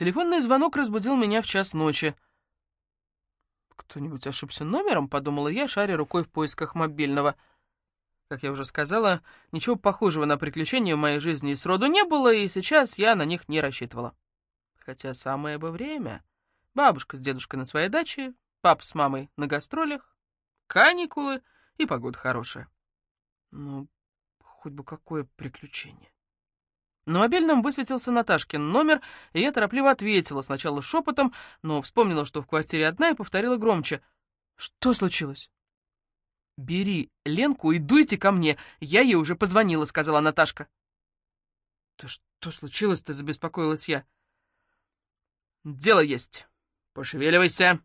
Телефонный звонок разбудил меня в час ночи. «Кто-нибудь ошибся номером?» — подумала я, шаря рукой в поисках мобильного. Как я уже сказала, ничего похожего на приключения в моей жизни сроду не было, и сейчас я на них не рассчитывала. Хотя самое бы время. Бабушка с дедушкой на своей даче, папа с мамой на гастролях, каникулы и погода хорошая. Ну, хоть бы какое приключение. На мобильном высветился Наташкин номер, и я торопливо ответила, сначала шепотом, но вспомнила, что в квартире одна, и повторила громче. «Что случилось?» «Бери Ленку и дуйте ко мне, я ей уже позвонила», — сказала Наташка. «Да что случилось-то?» — забеспокоилась я. «Дело есть. Пошевеливайся!»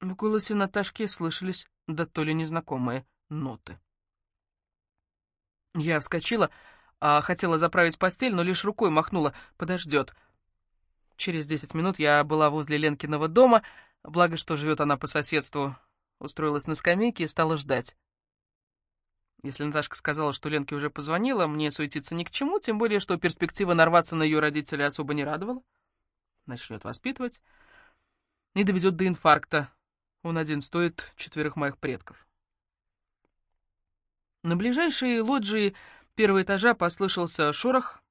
В голосе Наташки слышались да то ли незнакомые ноты. Я вскочила, а хотела заправить постель, но лишь рукой махнула. Подождет. Через десять минут я была возле Ленкиного дома, благо что живет она по соседству. Устроилась на скамейке и стала ждать. Если Наташка сказала, что Ленке уже позвонила, мне суетиться ни к чему, тем более, что перспектива нарваться на ее родителей особо не радовала. Начнет воспитывать и доведет до инфаркта. Он один стоит четверых моих предков. На ближайшей лоджии первого этажа послышался шорох.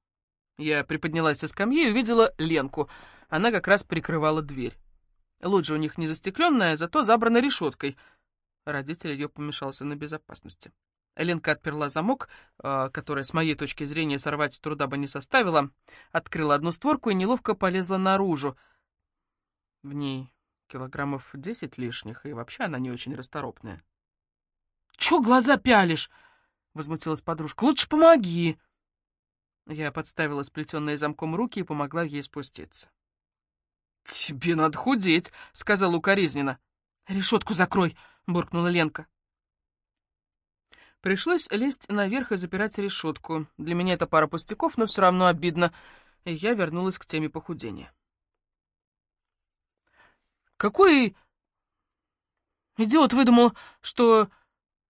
Я приподнялась со скамьи и увидела Ленку. Она как раз прикрывала дверь. Лоджия у них не застекленная, зато забрана решеткой. Родитель ее помешался на безопасности. Ленка отперла замок, а, который, с моей точки зрения, сорвать труда бы не составило, открыла одну створку и неловко полезла наружу. В ней килограммов десять лишних, и вообще она не очень расторопная. «Чё глаза пялишь?» — возмутилась подружка. «Лучше помоги!» Я подставила сплетенные замком руки и помогла ей спуститься. «Тебе надо худеть», — сказала укоризненно. «Решетку закрой», — буркнула Ленка. Пришлось лезть наверх и запирать решетку. Для меня это пара пустяков, но все равно обидно. И я вернулась к теме похудения. Какой идиот выдумал, что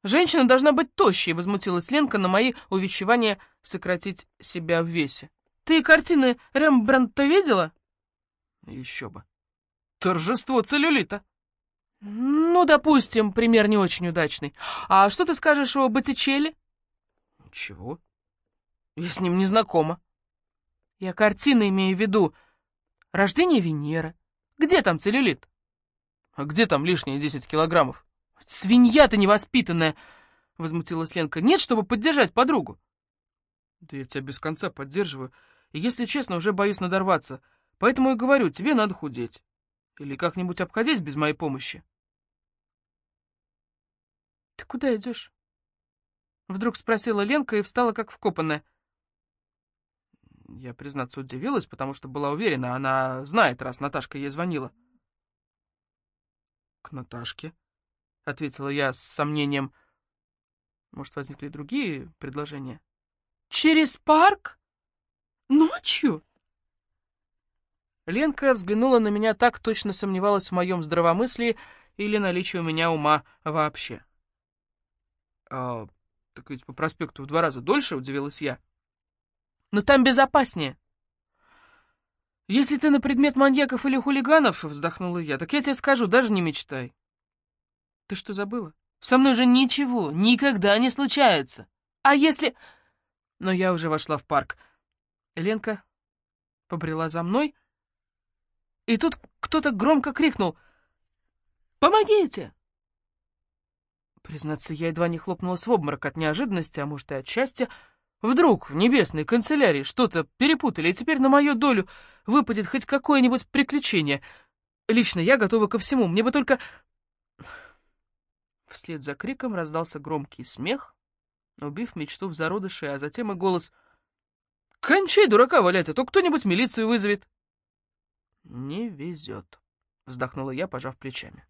Женщина должна быть тощей, возмутилась Ленка на мои увещевания сократить себя в весе. Ты картины Рембрандта видела? Еще бы. Торжество целлюлита. Ну, допустим, пример не очень удачный. А что ты скажешь о Боттичелли? Ничего. Я с ним не знакома. Я картины имею в виду. Рождение Венеры. Где там целлюлит? А где там лишние 10 килограммов? «Свинья ты невоспитанная!» — возмутилась Ленка. «Нет, чтобы поддержать подругу». «Да я тебя без конца поддерживаю. И, если честно, уже боюсь надорваться. Поэтому и говорю, тебе надо худеть. Или как-нибудь обходить без моей помощи». «Ты куда идешь?» Вдруг спросила Ленка и встала как вкопанная. Я, признаться, удивилась, потому что была уверена, она знает, раз Наташка ей звонила. «К Наташке?» — ответила я с сомнением. Может, возникли другие предложения? «Через парк? Ночью?» Ленка взглянула на меня так, точно сомневалась в моем здравомыслии или наличии у меня ума вообще. «А, так ведь по проспекту в два раза дольше», — удивилась я. «Но там безопаснее». «Если ты на предмет маньяков или хулиганов», — вздохнула я, — «так я тебе скажу, даже не мечтай. Ты что, забыла? Со мной же ничего никогда не случается. А если... Но я уже вошла в парк. Ленка побрела за мной, и тут кто-то громко крикнул «Помогите!» Признаться, я едва не хлопнулась в обморок от неожиданности, а может и от счастья. Вдруг в небесной канцелярии что-то перепутали, и теперь на мою долю выпадет хоть какое-нибудь приключение. Лично я готова ко всему, мне бы только Вслед за криком раздался громкий смех, убив мечту в зародыше, а затем и голос «Кончай, дурака, валять, а то кто-нибудь милицию вызовет!» «Не везет», — вздохнула я, пожав плечами.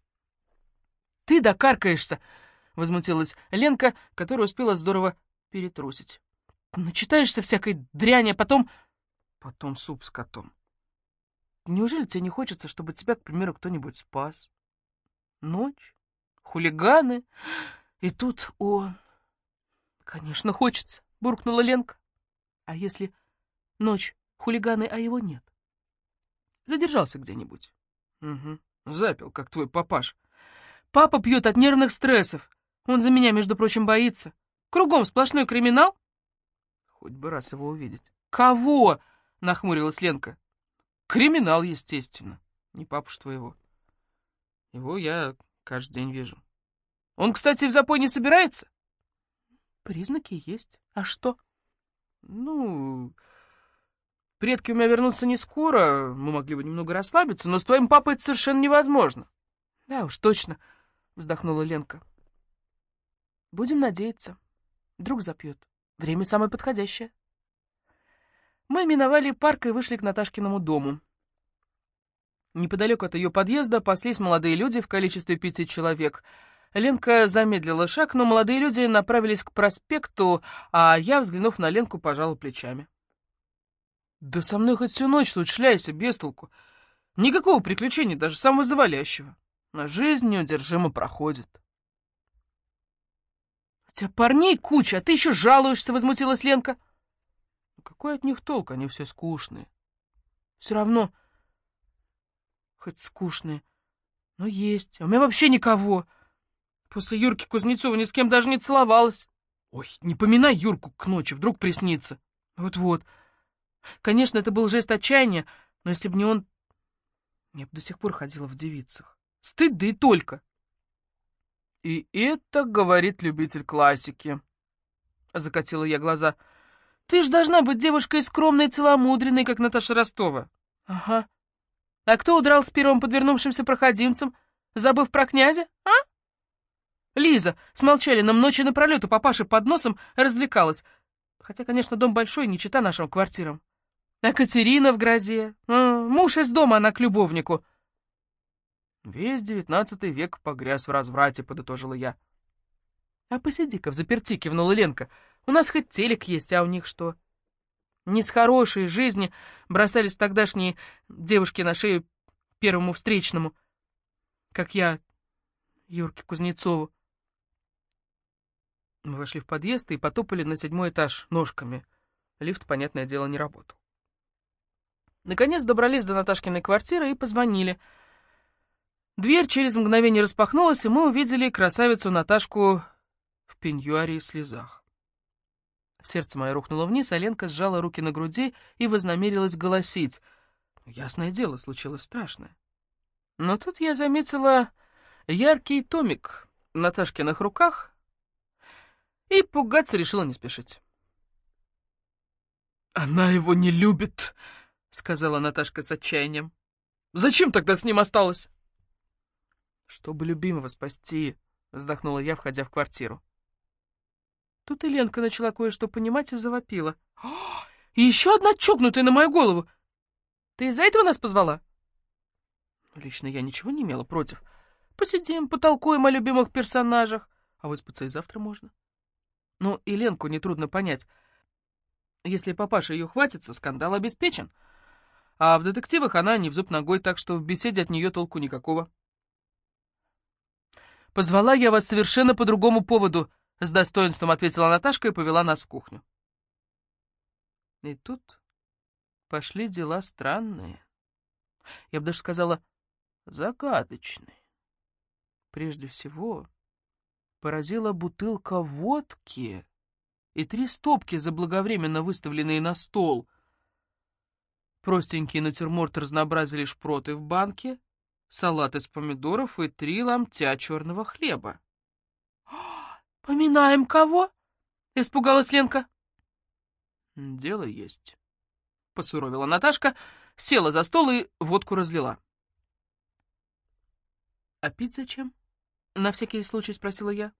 «Ты докаркаешься!» — возмутилась Ленка, которая успела здорово перетрусить. «Начитаешься всякой дряни, а потом...» «Потом суп с котом. Неужели тебе не хочется, чтобы тебя, к примеру, кто-нибудь спас? Ночь, хулиганы. И тут он... Конечно, хочется, буркнула Ленка. А если ночь хулиганы, а его нет? Задержался где-нибудь. Угу. Запил, как твой папаш. Папа пьет от нервных стрессов. Он за меня, между прочим, боится. Кругом сплошной криминал. Хоть бы раз его увидеть. Кого? Нахмурилась Ленка. Криминал, естественно. Не папуш твоего. Его я каждый день вижу. Он, кстати, в запой не собирается? Признаки есть. А что? Ну, предки у меня вернутся не скоро, мы могли бы немного расслабиться, но с твоим папой это совершенно невозможно. Да уж, точно, вздохнула Ленка. Будем надеяться. Друг запьет. Время самое подходящее. Мы миновали парк и вышли к Наташкиному дому. Неподалеку от ее подъезда паслись молодые люди в количестве пяти человек. Ленка замедлила шаг, но молодые люди направились к проспекту, а я, взглянув на Ленку, пожала плечами. «Да со мной хоть всю ночь тут шляйся, без толку. Никакого приключения, даже самого завалящего. А жизнь неудержимо проходит». «У тебя парней куча, а ты еще жалуешься», — возмутилась Ленка. «Ну, «Какой от них толк? Они все скучные». «Все равно, хоть скучные, но есть. А у меня вообще никого. После Юрки Кузнецова ни с кем даже не целовалась. Ой, не поминай Юрку к ночи, вдруг приснится». «Вот-вот. Конечно, это был жест отчаяния, но если бы не он, я бы до сих пор ходила в девицах. Стыд, да и только». «И это, говорит любитель классики», — закатила я глаза. «Ты ж должна быть девушкой скромной и целомудренной, как Наташа Ростова». «Ага. А кто удрал с первым подвернувшимся проходимцем, забыв про князя, а?» Лиза с Молчалиным ночи напролет у папаши под носом развлекалась. Хотя, конечно, дом большой, не чита нашим квартирам. А Катерина в грозе. А, муж из дома, она к любовнику. Весь девятнадцатый век погряз в разврате, подытожила я. А посиди-ка в заперти, кивнула Ленка. У нас хоть телек есть, а у них что? Не с хорошей жизни бросались тогдашние девушки на шею первому встречному, как я Юрке Кузнецову. Мы вошли в подъезд и потопали на седьмой этаж ножками. Лифт, понятное дело, не работал. Наконец добрались до Наташкиной квартиры и позвонили — Дверь через мгновение распахнулась, и мы увидели красавицу Наташку в пеньюаре и слезах. Сердце мое рухнуло вниз, а Ленка сжала руки на груди и вознамерилась голосить. Ясное дело, случилось страшное. Но тут я заметила яркий томик в Наташкиных руках и пугаться решила не спешить. «Она его не любит», — сказала Наташка с отчаянием. «Зачем тогда с ним осталась?» «Чтобы любимого спасти», — вздохнула я, входя в квартиру. Тут и Ленка начала кое-что понимать и завопила. «И еще одна чокнутая на мою голову! Ты из-за этого нас позвала?» Лично я ничего не имела против. Посидим, потолкуем о любимых персонажах, а выспаться и завтра можно. Ну, и Ленку нетрудно понять. Если папаша ее хватится, скандал обеспечен. А в детективах она не в зуб ногой, так что в беседе от нее толку никакого. Позвала я вас совершенно по другому поводу», — с достоинством ответила Наташка и повела нас в кухню. И тут пошли дела странные. Я бы даже сказала, загадочные. Прежде всего, поразила бутылка водки и три стопки, заблаговременно выставленные на стол. Простенький натюрморт разнообразили шпроты в банке, салат из помидоров и три ломтя черного хлеба. «Поминаем кого?» — испугалась Ленка. «Дело есть», — посуровила Наташка, села за стол и водку разлила. «А пить зачем?» — на всякий случай спросила я.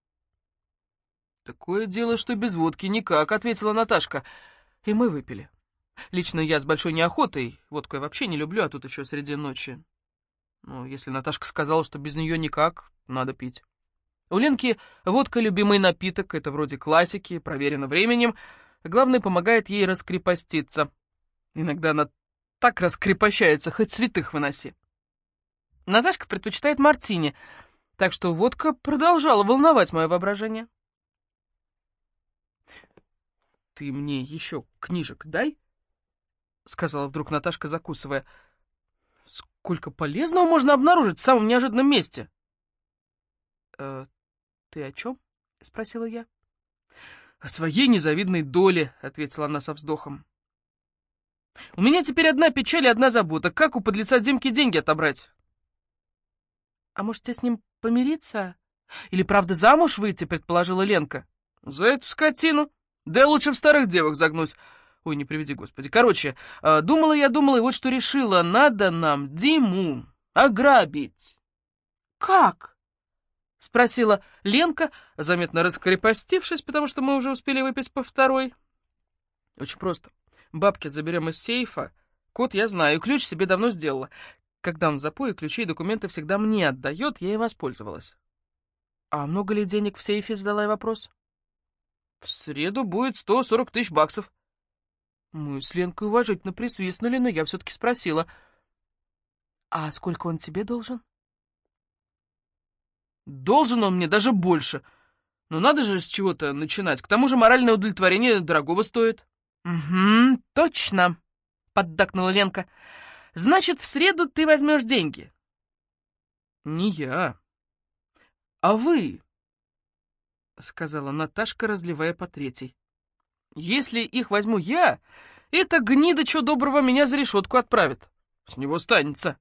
«Такое дело, что без водки никак», — ответила Наташка. И мы выпили. Лично я с большой неохотой, водку я вообще не люблю, а тут еще среди ночи. Ну, если Наташка сказала, что без нее никак, надо пить. У Ленки водка — любимый напиток, это вроде классики, проверено временем. Главное, помогает ей раскрепоститься. Иногда она так раскрепощается, хоть святых выноси. Наташка предпочитает мартини, так что водка продолжала волновать мое воображение. «Ты мне еще книжек дай?» — сказала вдруг Наташка, закусывая. Сколько полезного можно обнаружить в самом неожиданном месте? «Э, «Ты о чем?» — спросила я. «О своей незавидной доле», — ответила она со вздохом. «У меня теперь одна печаль и одна забота. Как у подлеца Димки деньги отобрать?» «А может, тебе с ним помириться? Или правда замуж выйти?» — предположила Ленка. «За эту скотину? Да я лучше в старых девок загнусь. Ой, не приведи, господи. Короче, э, думала я, думала, и вот что решила. Надо нам Диму ограбить». «Как?» — спросила Ленка, заметно раскрепостившись, потому что мы уже успели выпить по второй. «Очень просто. Бабки заберем из сейфа. Код я знаю, ключ себе давно сделала. Когда он в запое, ключи и документы всегда мне отдает, я и воспользовалась». «А много ли денег в сейфе?» — задала я вопрос. «В среду будет 140 тысяч баксов». Мы с Ленкой уважительно присвистнули, но я все-таки спросила. «А сколько он тебе должен?» «Должен он мне даже больше. Но надо же с чего-то начинать. К тому же моральное удовлетворение дорогого стоит». «Угу, точно», — поддакнула Ленка. «Значит, в среду ты возьмешь деньги?» «Не я, а вы», — сказала Наташка, разливая по третьей. Если их возьму я, эта гнида, что доброго, меня за решетку отправит. С него станется.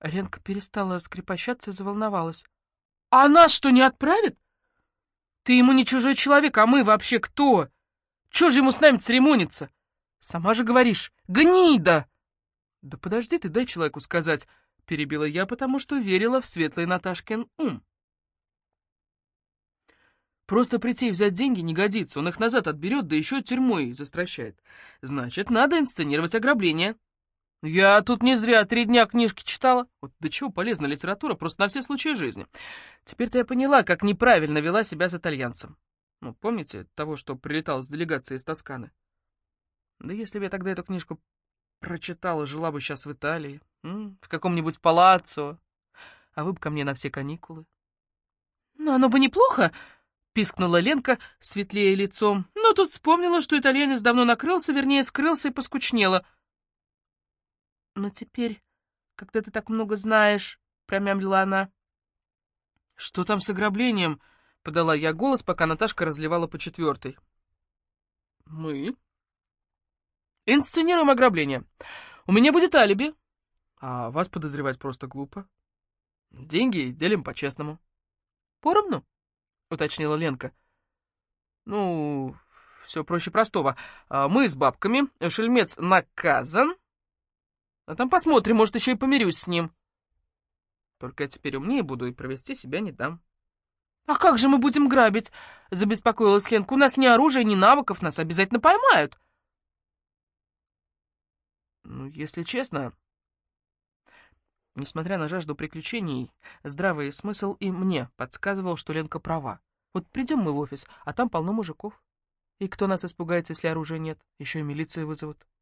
Ленка перестала скрипощаться и заволновалась. «А нас что, не отправит? Ты ему не чужой человек, а мы вообще кто? Чего же ему с нами церемониться? Сама же говоришь, гнида!» «Да подожди ты, дай человеку сказать», — перебила я, потому что верила в светлый Наташкин ум. Просто прийти и взять деньги не годится, он их назад отберет, да еще тюрьмой застращает. Значит, надо инсценировать ограбление. Я тут не зря три дня книжки читала. Вот до чего полезна литература, просто на все случаи жизни. Теперь-то я поняла, как неправильно вела себя с итальянцем. Ну, помните того, что прилетал с делегацией из Тосканы? Да если бы я тогда эту книжку прочитала, жила бы сейчас в Италии, в каком-нибудь палаццо, а вы бы ко мне на все каникулы. Ну, оно бы неплохо, — пискнула Ленка, светлее лицом, но тут вспомнила, что итальянец давно накрылся, вернее, скрылся и поскучнела. «Но теперь, когда ты так много знаешь», — промямлила она. «Что там с ограблением?» — подала я голос, пока Наташка разливала по четвертой. «Мы?» «Инсценируем ограбление. У меня будет алиби, а вас подозревать просто глупо. Деньги делим по-честному». «Поровну?» — уточнила Ленка. «Ну, все проще простого. А, мы с бабками, шельмец наказан. А там посмотрим, может, еще и помирюсь с ним. Только я теперь умнее буду и провести себя не дам». «А как же мы будем грабить?» — забеспокоилась Ленка. «У нас ни оружия, ни навыков, нас обязательно поймают». «Ну, если честно, Несмотря на жажду приключений, здравый смысл и мне подсказывал, что Ленка права. Вот придем мы в офис, а там полно мужиков. И кто нас испугается, если оружия нет? Еще и милицию вызовут. —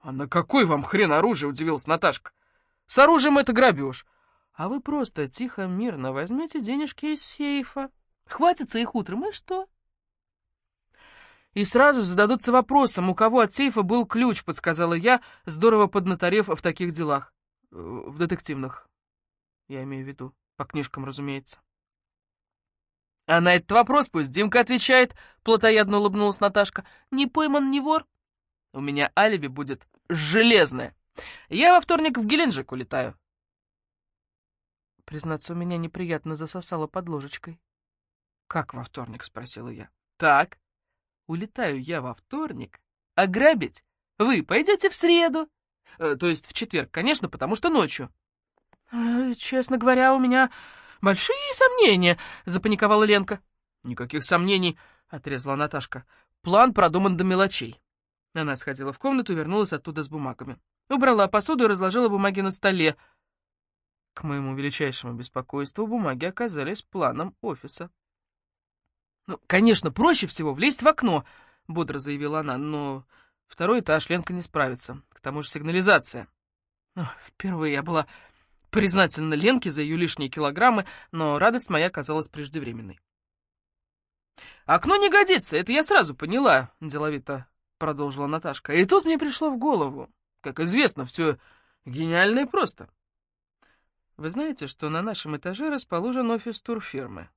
А на какой вам хрен оружие? — удивилась Наташка. — С оружием это грабеж. А вы просто тихо, мирно возьмете денежки из сейфа. Хватится их утром, и что? И сразу зададутся вопросом, у кого от сейфа был ключ, подсказала я, здорово поднаторев в таких делах. В детективных, я имею в виду. По книжкам, разумеется. А на этот вопрос пусть Димка отвечает, плотоядно улыбнулась Наташка. Не пойман, не вор. У меня алиби будет железное. Я во вторник в Геленджик улетаю. Признаться, у меня неприятно засосало под ложечкой. «Как во вторник?» — спросила я. «Так, улетаю я во вторник. А грабить вы пойдете в среду. Э, то есть в четверг, конечно, потому что ночью». Э, «Честно говоря, у меня большие сомнения», — запаниковала Ленка. «Никаких сомнений», — отрезала Наташка. «План продуман до мелочей». Она сходила в комнату вернулась оттуда с бумагами. Убрала посуду и разложила бумаги на столе. К моему величайшему беспокойству бумаги оказались планом офиса. «Ну, конечно, проще всего влезть в окно», — бодро заявила она, «но второй этаж Ленка не справится. К тому же сигнализация». Впервые я была признательна Ленке за ее лишние килограммы, но радость моя казалась преждевременной. «Окно не годится, это я сразу поняла», — деловито продолжила Наташка. «И тут мне пришло в голову. Как известно, все Гениально и просто. Вы знаете, что на нашем этаже расположен офис турфирмы?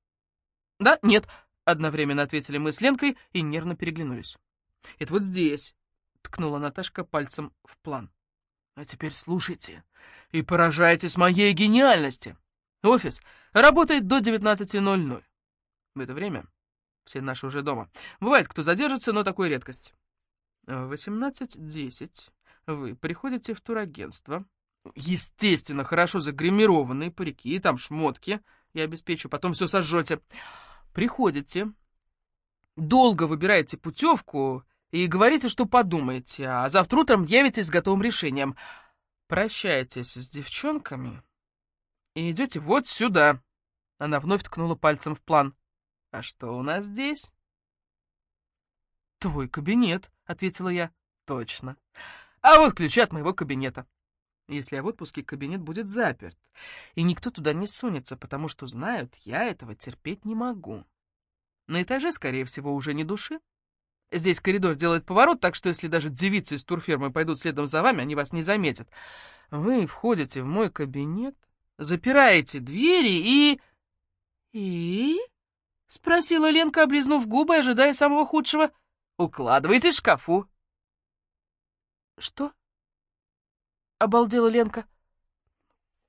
Да, нет, одновременно ответили мы с Ленкой и нервно переглянулись. Это вот здесь, ткнула Наташка пальцем в план. А теперь слушайте и поражайтесь моей гениальности. Офис работает до 19.00. В это время все наши уже дома. Бывает, кто задержится, но такой редкость. В 18.10 вы приходите в турагентство, Естественно, хорошо загримированные парики, там шмотки. Я обеспечу, потом все сожжете. Приходите, долго выбираете путевку и говорите, что подумаете, а завтра утром явитесь с готовым решением. Прощайтесь с девчонками и идете вот сюда. Она вновь ткнула пальцем в план. А что у нас здесь? Твой кабинет, ответила я. Точно. А вот ключи от моего кабинета. Если я в отпуске, кабинет будет заперт, и никто туда не сунется, потому что знают, я этого терпеть не могу. На этаже, скорее всего, уже не души. Здесь коридор делает поворот, так что если даже девицы из турфермы пойдут следом за вами, они вас не заметят. Вы входите в мой кабинет, запираете двери и... «И?» — спросила Ленка, облизнув губы, ожидая самого худшего. «Укладываете в шкафу». «Что?» обалдела Ленка.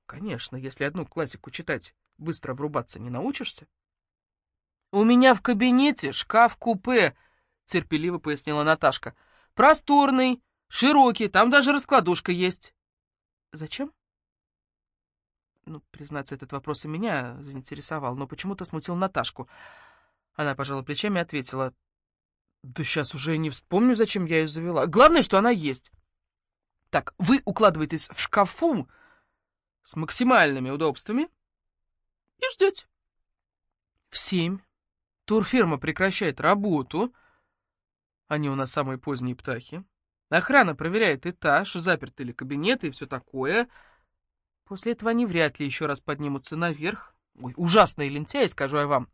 Конечно, если одну классику читать, быстро врубаться не научишься. У меня в кабинете шкаф-купе, терпеливо пояснила Наташка. Просторный, широкий, там даже раскладушка есть. Зачем? Ну, признаться, этот вопрос и меня заинтересовал, но почему-то смутил Наташку. Она пожала плечами и ответила. Да сейчас уже не вспомню, зачем я ее завела. Главное, что она есть. Так, вы укладываетесь в шкафу с максимальными удобствами и ждете. В семь турфирма прекращает работу. Они у нас самые поздние птахи. Охрана проверяет этаж, заперты ли кабинеты и все такое. После этого они вряд ли еще раз поднимутся наверх. Ой, ужасные лентяи, скажу я вам.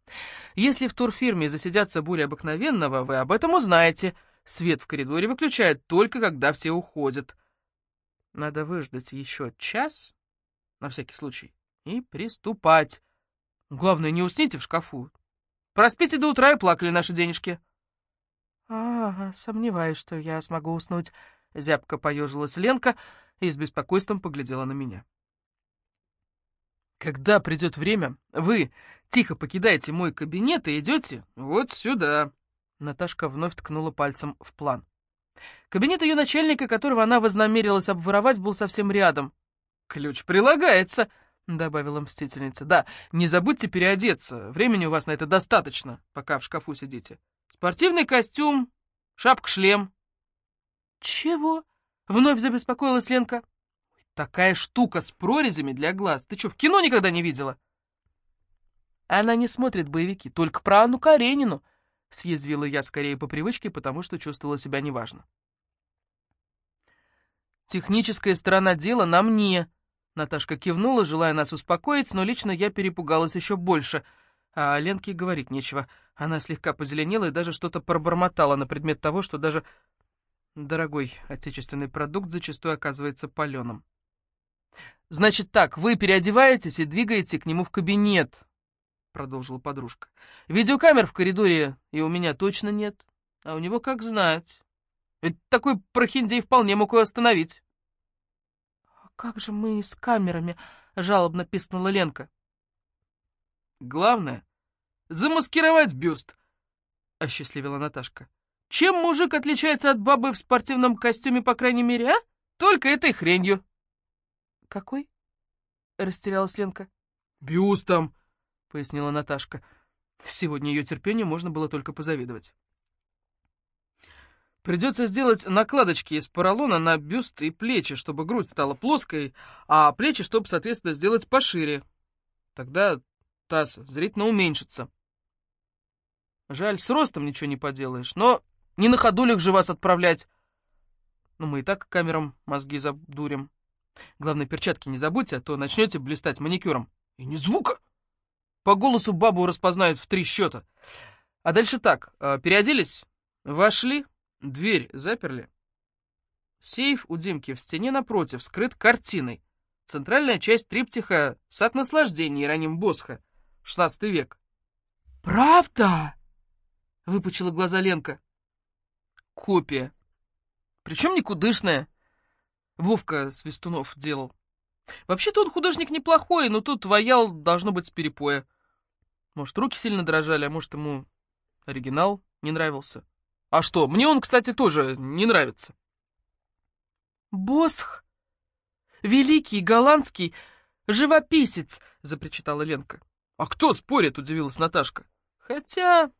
Если в турфирме засидятся более обыкновенного, вы об этом узнаете. Свет в коридоре выключают только, когда все уходят. Надо выждать еще час, на всякий случай, и приступать. Главное, не усните в шкафу. Проспите до утра и плакали наши денежки. А, сомневаюсь, что я смогу уснуть. Зябко поежилась Ленка и с беспокойством поглядела на меня. Когда придет время, вы тихо покидаете мой кабинет и идете вот сюда. Наташка вновь ткнула пальцем в план. Кабинет ее начальника, которого она вознамерилась обворовать, был совсем рядом. «Ключ прилагается», — добавила мстительница. «Да, не забудьте переодеться. Времени у вас на это достаточно, пока в шкафу сидите. Спортивный костюм, шапка-шлем». «Чего?» — вновь забеспокоилась Ленка. «Такая штука с прорезями для глаз. Ты что, в кино никогда не видела?» Она не смотрит боевики, только про Анну Каренину, — съязвила я скорее по привычке, потому что чувствовала себя неважно. «Техническая сторона дела на мне», — Наташка кивнула, желая нас успокоить, но лично я перепугалась еще больше. А Ленке говорить нечего. Она слегка позеленела и даже что-то пробормотала на предмет того, что даже дорогой отечественный продукт зачастую оказывается паленым. «Значит так, вы переодеваетесь и двигаете к нему в кабинет», — продолжила подружка. «Видеокамер в коридоре и у меня точно нет, а у него как знать. Ведь такой прохиндей вполне мог его остановить». «А как же мы с камерами?» — жалобно пискнула Ленка. «Главное — замаскировать бюст», — осчастливила Наташка. «Чем мужик отличается от бабы в спортивном костюме, по крайней мере, а? Только этой хренью». «Какой?» — растерялась Ленка. «Бюстом», — пояснила Наташка. Сегодня ее терпению можно было только позавидовать. Придется сделать накладочки из поролона на бюст и плечи, чтобы грудь стала плоской, а плечи, чтобы, соответственно, сделать пошире. Тогда таз зрительно уменьшится. Жаль, с ростом ничего не поделаешь, но не на ходулях же вас отправлять. Ну, мы и так камерам мозги задурим. Главное, перчатки не забудьте, а то начнете блистать маникюром. И не звука! По голосу бабу распознают в три счета. А дальше так, э, переоделись, вошли, дверь заперли. Сейф у Димки в стене напротив, скрыт картиной. Центральная часть триптиха «Сад наслаждений» Ироним Босха, 16 век. «Правда?» — выпучила глаза Ленка. Копия. Причем никудышная. Вовка Свистунов делал. Вообще-то он художник неплохой, но тут ваял должно быть с перепоя. Может, руки сильно дрожали, а может, ему оригинал не нравился. А что, мне он, кстати, тоже не нравится. «Босх! Великий голландский живописец!» — запричитала Ленка. «А кто спорит?» — удивилась Наташка. «Хотя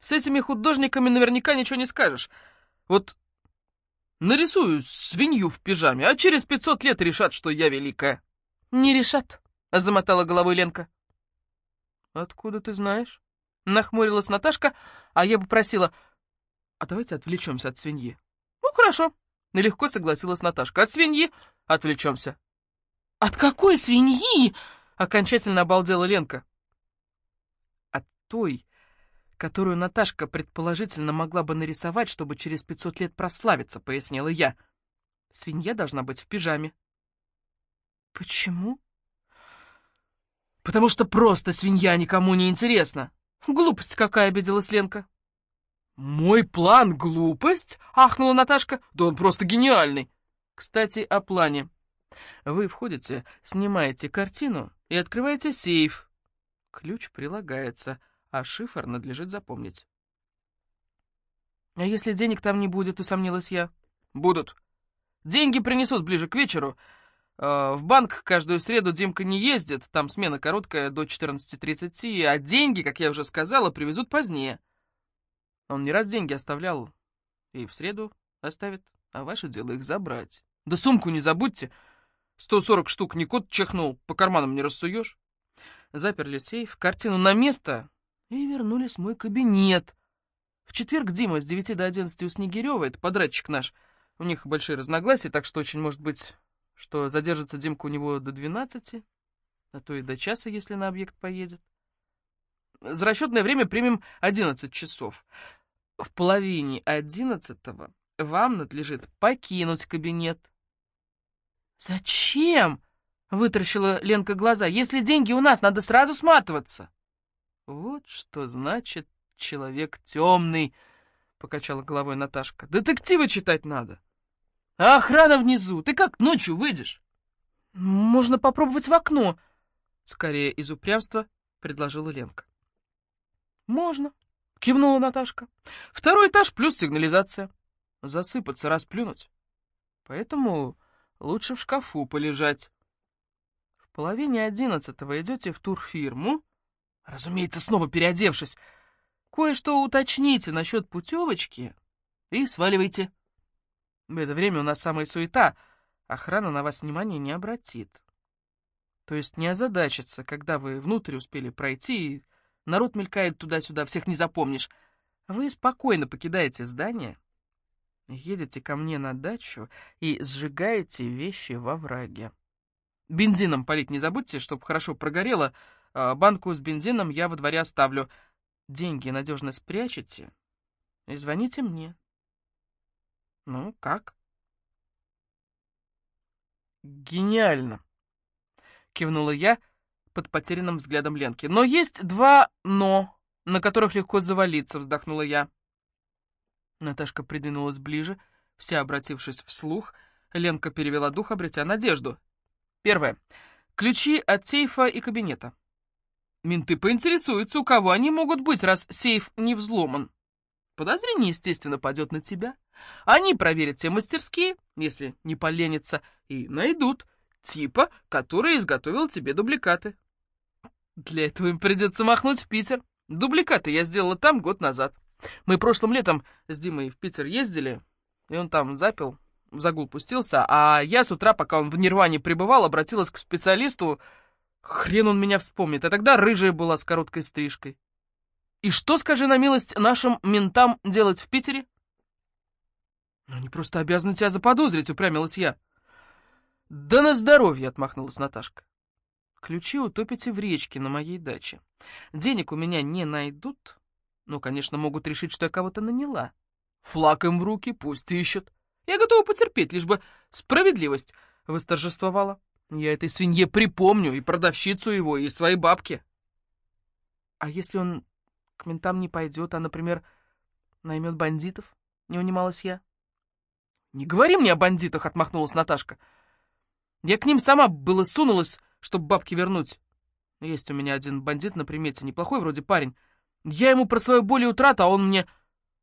с этими художниками наверняка ничего не скажешь. Вот нарисую свинью в пижаме, а через пятьсот лет решат, что я великая». «Не решат», — замотала головой Ленка. «Откуда ты знаешь?» — нахмурилась Наташка, а я попросила, «А давайте отвлечемся от свиньи». «Ну, хорошо», — нелегко согласилась Наташка. «От свиньи отвлечемся». «От какой свиньи?» — окончательно обалдела Ленка. «От той, которую Наташка предположительно могла бы нарисовать, чтобы через пятьсот лет прославиться», — пояснила я. «Свинья должна быть в пижаме». «Почему?» «Потому что просто свинья никому не интересна». «Глупость какая!» — обиделась Ленка. «Мой план — глупость?» — ахнула Наташка. «Да он просто гениальный!» «Кстати, о плане. Вы входите, снимаете картину и открываете сейф. Ключ прилагается, а шифр надлежит запомнить». «А если денег там не будет?» — усомнилась я. «Будут. Деньги принесут ближе к вечеру. Э, в банк каждую среду Димка не ездит, там смена короткая до 14.30, а деньги, как я уже сказала, привезут позднее. Он не раз деньги оставлял и в среду оставит, а ваше дело их забрать. Да сумку не забудьте, 140 штук не кот чихнул, по карманам не рассуешь. Заперли сейф, картину на место и вернулись в мой кабинет. В четверг Дима с 9 до 11 у Снегирева, это подрядчик наш, у них большие разногласия, так что очень может быть что задержится Димка у него до 12, а то и до часа, если на объект поедет. За расчетное время примем 11 часов. В половине одиннадцатого вам надлежит покинуть кабинет. «Зачем?» — вытаращила Ленка глаза. «Если деньги у нас, надо сразу сматываться». «Вот что значит человек темный», — покачала головой Наташка. «Детективы читать надо». А охрана внизу. Ты как ночью выйдешь? Можно попробовать в окно. Скорее из упрямства предложила Ленка. Можно, кивнула Наташка. Второй этаж плюс сигнализация. Засыпаться, расплюнуть. Поэтому лучше в шкафу полежать. В половине одиннадцатого идете в турфирму, разумеется, снова переодевшись, кое-что уточните насчет путевочки и сваливайте. В это время у нас самая суета, охрана на вас внимания не обратит. То есть не озадачится, когда вы внутрь успели пройти, и народ мелькает туда-сюда, всех не запомнишь. Вы спокойно покидаете здание, едете ко мне на дачу и сжигаете вещи во враге. Бензином полить не забудьте, чтобы хорошо прогорело. А банку с бензином я во дворе оставлю. Деньги надежно спрячете и звоните мне. Ну, как? Гениально, кивнула я под потерянным взглядом Ленки. Но есть два «но», на которых легко завалиться, вздохнула я. Наташка придвинулась ближе, вся обратившись вслух. Ленка перевела дух, обретя надежду. Первое. Ключи от сейфа и кабинета. Менты поинтересуются, у кого они могут быть, раз сейф не взломан. Подозрение, естественно, падет на тебя. Они проверят все мастерские, если не поленятся, и найдут типа, который изготовил тебе дубликаты. Для этого им придется махнуть в Питер. Дубликаты я сделала там год назад. Мы прошлым летом с Димой в Питер ездили, и он там запил, в загул пустился, а я с утра, пока он в Нирване пребывал, обратилась к специалисту. Хрен он меня вспомнит, а тогда рыжая была с короткой стрижкой. И что, скажи на милость, нашим ментам делать в Питере? «Они просто обязаны тебя заподозрить», — упрямилась я. «Да на здоровье», — отмахнулась Наташка. «Ключи утопите в речке на моей даче. Денег у меня не найдут, но, конечно, могут решить, что я кого-то наняла. Флаг им в руки, пусть ищут. Я готова потерпеть, лишь бы справедливость восторжествовала. Я этой свинье припомню и продавщицу его, и свои бабки. А если он к ментам не пойдет, а, например, наймет бандитов? Не унималась я. «Не говори мне о бандитах!» — отмахнулась Наташка. «Я к ним сама было сунулась, чтобы бабки вернуть. Есть у меня один бандит на примете, неплохой вроде парень. Я ему про свою боль и утрату, а он мне...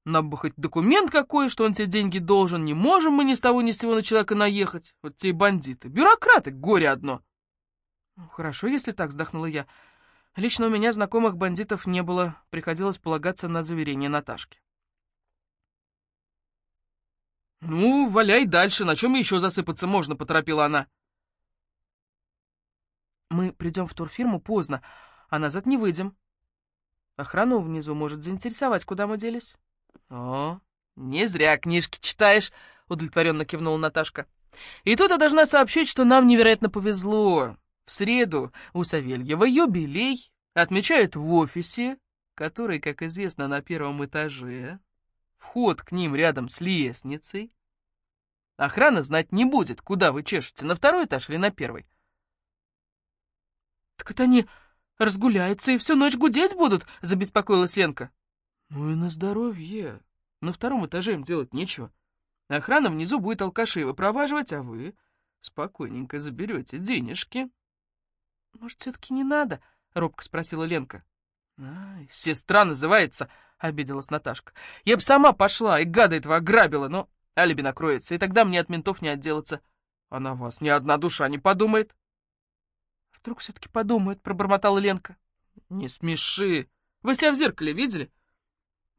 Нам бы хоть документ какой, что он тебе деньги должен. Не можем мы ни с того ни с сего на человека наехать. Вот те и бандиты. Бюрократы, горе одно. Ну, хорошо, если так, вздохнула я. Лично у меня знакомых бандитов не было. Приходилось полагаться на заверение Наташки. «Ну, валяй дальше, на чем еще засыпаться можно?» — поторопила она. «Мы придем в турфирму поздно, а назад не выйдем. Охрану внизу может заинтересовать, куда мы делись». «О, не зря книжки читаешь», — удовлетворенно кивнула Наташка. «И тут я должна сообщить, что нам невероятно повезло. В среду у Савельева юбилей отмечают в офисе, который, как известно, на первом этаже. Вход к ним рядом с лестницей. Охрана знать не будет, куда вы чешете, на второй этаж или на первый. «Так это они разгуляются и всю ночь гудеть будут?» — забеспокоилась Ленка. «Ну и на здоровье. На втором этаже им делать нечего. Охрана внизу будет алкашей выпроваживать, а вы спокойненько заберете денежки». «Может, все-таки не надо?» — робко спросила Ленка. «Ай, сестра называется!» — обиделась Наташка. «Я бы сама пошла и гада этого ограбила, но алиби накроется, и тогда мне от ментов не отделаться. А на вас ни одна душа не подумает». «Вдруг все-таки подумает», — пробормотала Ленка. «Не смеши. Вы себя в зеркале видели?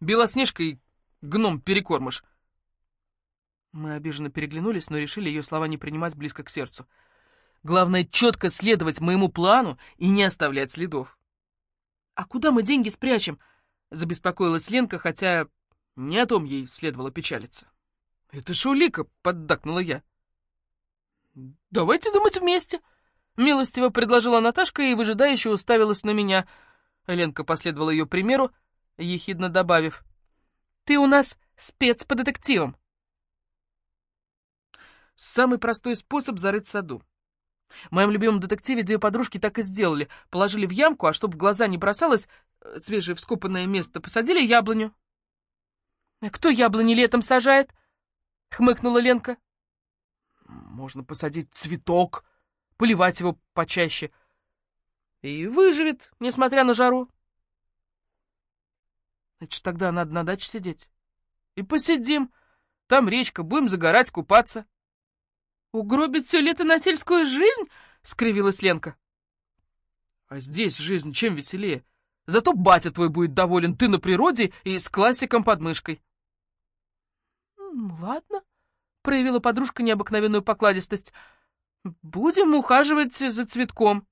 Белоснежка и гном-перекормыш». Мы обиженно переглянулись, но решили ее слова не принимать близко к сердцу. Главное, четко следовать моему плану и не оставлять следов. «А куда мы деньги спрячем?» — забеспокоилась Ленка, хотя не о том ей следовало печалиться. «Это шулика!» — поддакнула я. «Давайте думать вместе!» — милостиво предложила Наташка и выжидающе уставилась на меня. Ленка последовала ее примеру, ехидно добавив. «Ты у нас спец по детективам!» Самый простой способ зарыть саду. В моем любимом детективе две подружки так и сделали. Положили в ямку, а чтобы в глаза не бросалось, э, свежее вскопанное место, посадили яблоню. «А кто яблони летом сажает?» — хмыкнула Ленка. «Можно посадить цветок, поливать его почаще. И выживет, несмотря на жару». «Значит, тогда надо на даче сидеть». «И посидим. Там речка, будем загорать, купаться». «Угробить все лето на сельскую жизнь?» — скривилась Ленка. «А здесь жизнь чем веселее. Зато батя твой будет доволен, ты на природе и с классиком под мышкой». «Ладно», — проявила подружка необыкновенную покладистость. «Будем ухаживать за цветком».